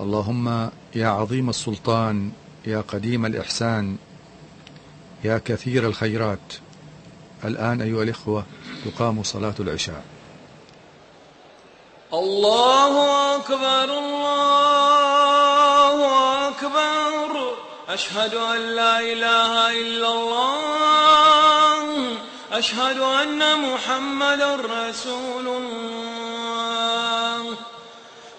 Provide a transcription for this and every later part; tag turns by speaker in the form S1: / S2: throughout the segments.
S1: اللهم يا عظيم السلطان يا قديم الإحسان يا كثير الخيرات. الآن أيها الإخوة تقام صلاة العشاء.
S2: الله أكبر الله أكبر. أشهد أن لا إله إلا الله. أشهد أن محمد رسول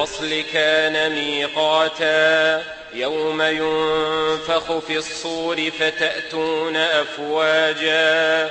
S3: الفصل كان ميقاتا يوم ينفخ في الصور فتأتون أفواجا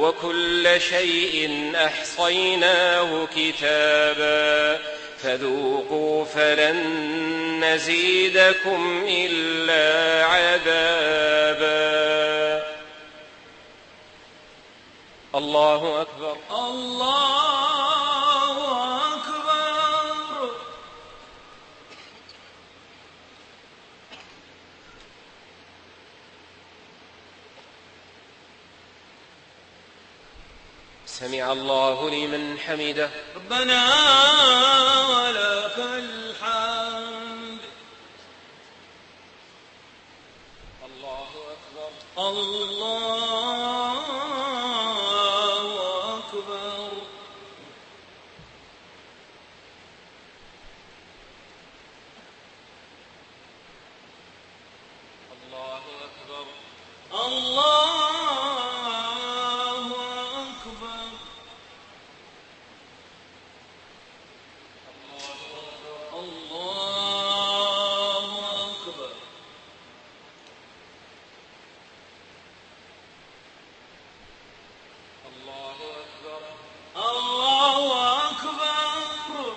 S3: وكل شيء أحصيناه كتابا فذوقوا فلن نزيدكم إلا عذابا. الله أكبر.
S2: الله أكبر
S3: سمع الله لمن حمده.
S2: ربنا ولك الحمد
S3: الله أكبر
S2: الله أكبر
S3: الله أكبر
S2: الله أكبر الله أكبر
S3: الله أكبر
S2: الله أكبر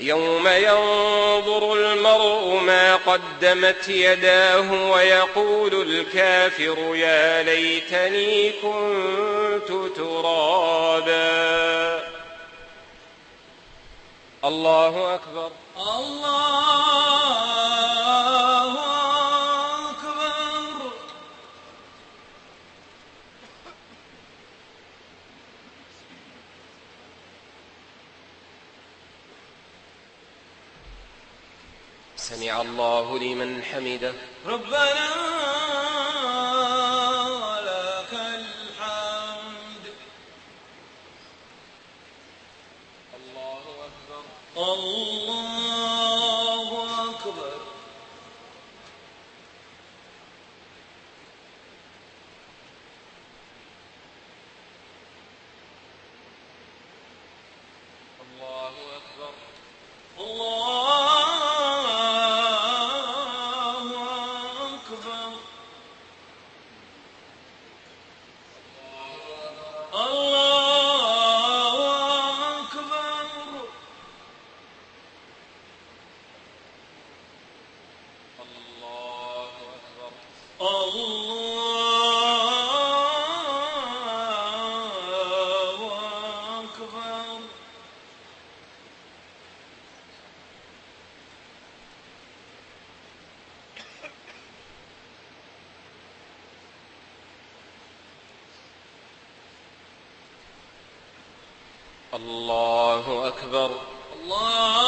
S3: يوم ينظر المرء ما قدمت يداه ويقول الكافر يا ليتني كنت ترابا. الله أكبر.
S2: الله
S3: لمن حمده.
S2: ربنا
S3: الله أكبر.
S2: الله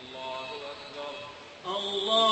S3: الله أكبر
S2: الله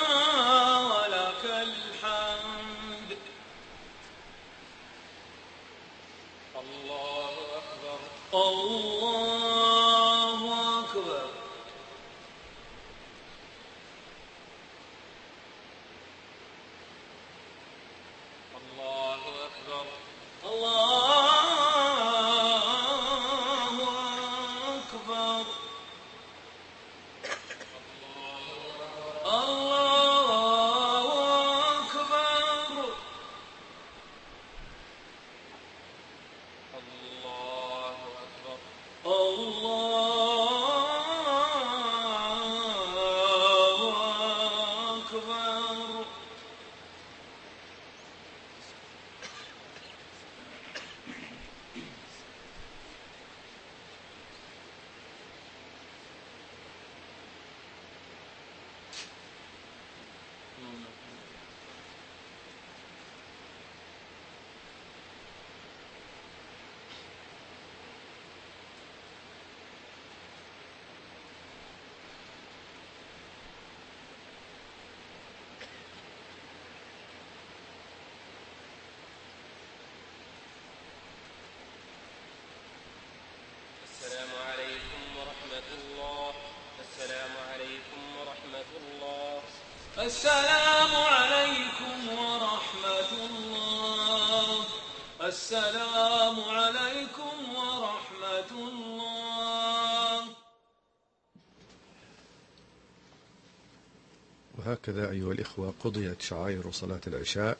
S3: السلام عليكم ورحمة الله. السلام عليكم ورحمة الله.
S1: وهكذا أيها الإخوة قضيت شعائر صلاة العشاء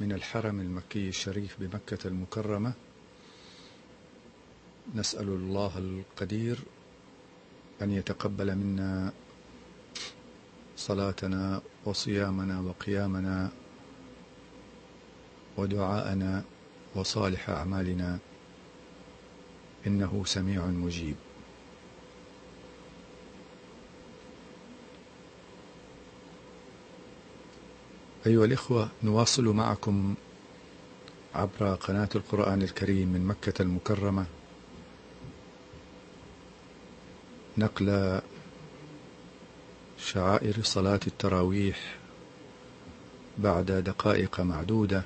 S1: من الحرم المكي الشريف بمكة المكرمة. نسأل الله القدير أن يتقبل منا صلاتنا وصيامنا وقيامنا ودعاءنا وصالح أعمالنا إنه سميع مجيب. أيها الإخوة نواصل معكم عبر قناة القرآن الكريم من مكة المكرمة. نقل شعائر صلاة التراويح بعد دقائق معدودة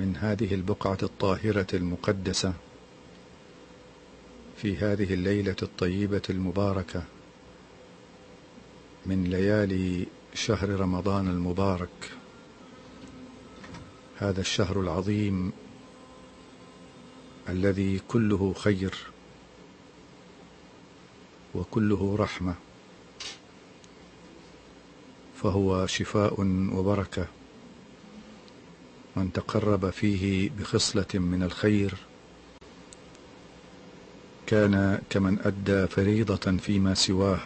S1: من هذه البقعة الطاهرة المقدسة في هذه الليلة الطيبة المباركة من ليالي شهر رمضان المبارك. هذا الشهر العظيم الذي كله خير وكله رحمة. فهو شفاء وبركة. من تقرب فيه بخصلة من الخير كان كمن أدى فريضة فيما سواه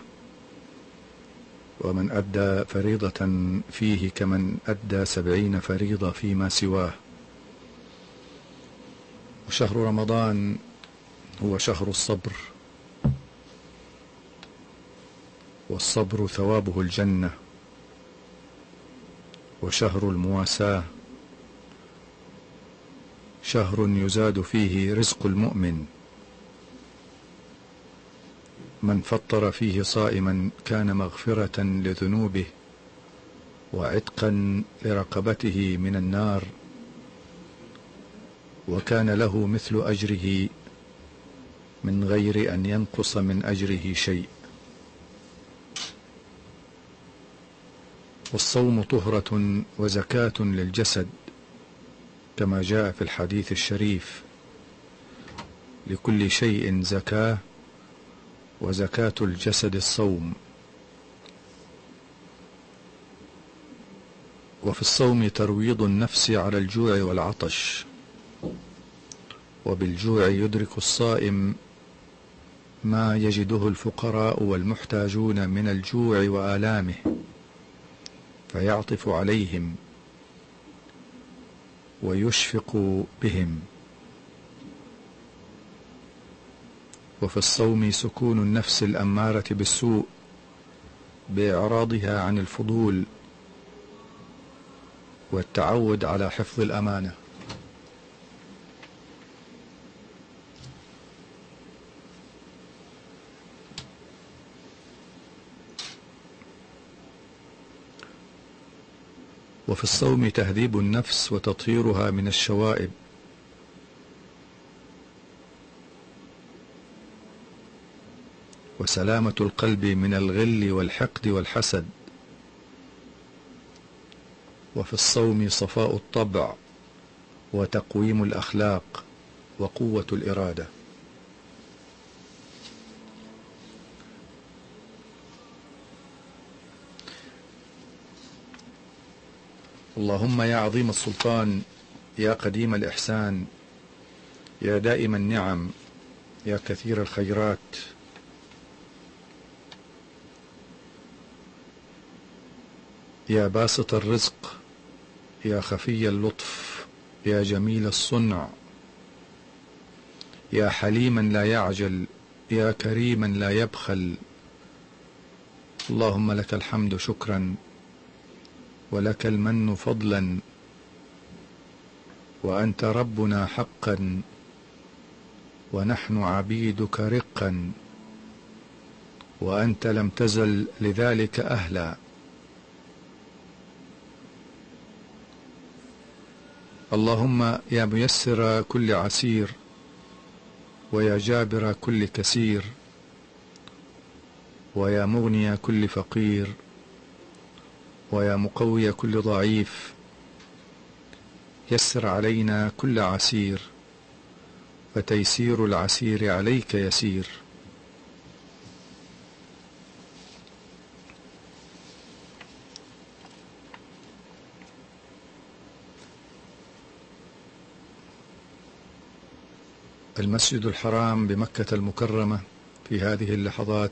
S1: ومن أدى فريضة فيه كمن أدى سبعين فريضة فيما سواه. وشهر رمضان هو شهر الصبر والصبر ثوابه الجنة. وشهر المواساة. شهر يزاد فيه رزق المؤمن. من فطر فيه صائما كان مغفرة لذنوبه وعتقا لرقبته من النار. وكان له مثل أجره من غير أن ينقص من أجره شيء. والصوم طهرة وزكاة للجسد كما جاء في الحديث الشريف. لكل شيء زكاة وزكاة الجسد الصوم. وفي الصوم ترويض النفس على الجوع والعطش. وبالجوع يدرك الصائم ما يجده الفقراء والمحتاجون من الجوع وآلامه. فيعطف عليهم ويشفق بهم. وفي الصوم سكون النفس الأمارة بالسوء بإعراضها عن الفضول والتعود على حفظ الأمانة. وفي الصوم تهذيب النفس وتطهيرها من الشوائب. وسلامة القلب من الغل والحقد والحسد. وفي الصوم صفاء الطبع وتقويم الأخلاق وقوة الإرادة. اللهم يا عظيم السلطان يا قديم الإحسان يا دائم النعم يا كثير الخيرات. يا باسط الرزق يا خفي اللطف يا جميل الصنع. يا حليما لا يعجل يا كريما لا يبخل. اللهم لك الحمد شكرا. ولك المن فضلا وأنت ربنا حقا ونحن عبيدك رقا وأنت لم تزل لذلك أهلا. اللهم يا ميسر كل عسير ويا جابر كل كسير ويا مغني كل فقير. ويا مقوي كل ضعيف. يسر علينا كل عسير فتيسير العسير عليك يسير. المسجد الحرام بمكة المكرمة في هذه اللحظات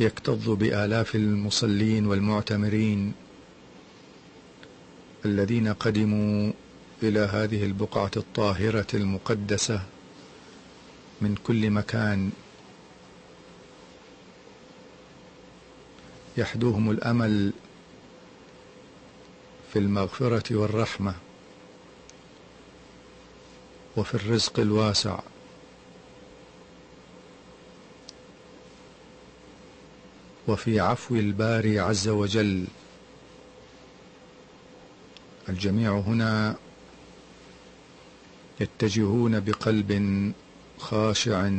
S1: يكتظ بآلاف المصلين والمعتمرين الذين قدموا إلى هذه البقعة الطاهرة المقدسة من كل مكان. يحدوهم الأمل في المغفرة والرحمة وفي الرزق الواسع. وفي عفو الباري عز وجل. الجميع هنا يتجهون بقلب خاشع